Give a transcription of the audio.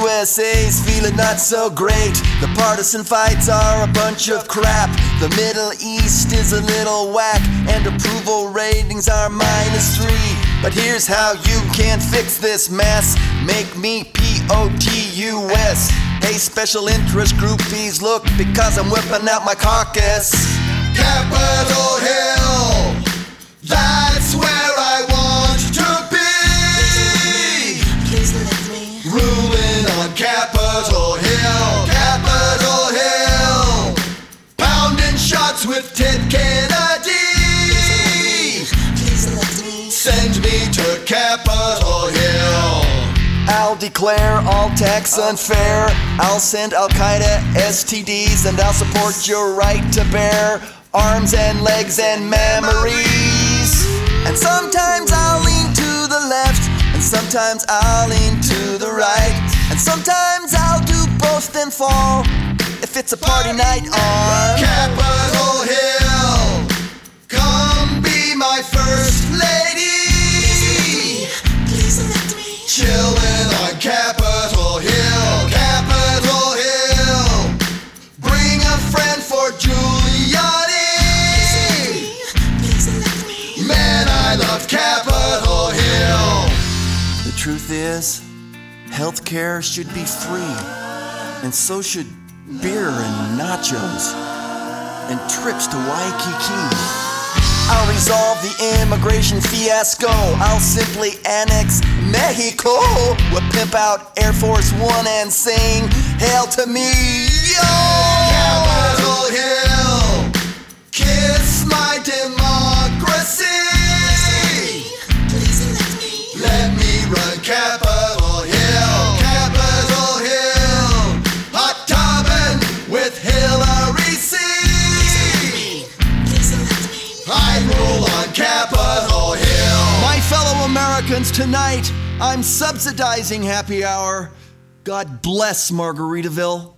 USA's feeling not so great. The partisan fights are a bunch of crap. The Middle East is a little whack, and approval ratings are minus three. But here's how you can fix this mess make me P O T U S. Hey, special interest groupies, look because I'm whipping out my caucus. Capitol Hill, pounding shots with Ted Kennedy. Please let me. Send me to Capitol Hill. I'll declare all tax oh. unfair. I'll send Al Qaeda STDs and I'll support your right to bear arms and legs and memories. And sometimes I'll lean to the left, and sometimes I'll lean to the right. And sometimes I'll do both and fall if it's a party night on. Capitol Truth is, healthcare should be free, and so should beer and nachos, and trips to Waikiki. I'll resolve the immigration fiasco. I'll simply annex Mexico. We'll pimp out Air Force One and sing Hail to me, I rule on Capitol Hill. My fellow Americans, tonight I'm subsidizing happy hour. God bless Margaritaville.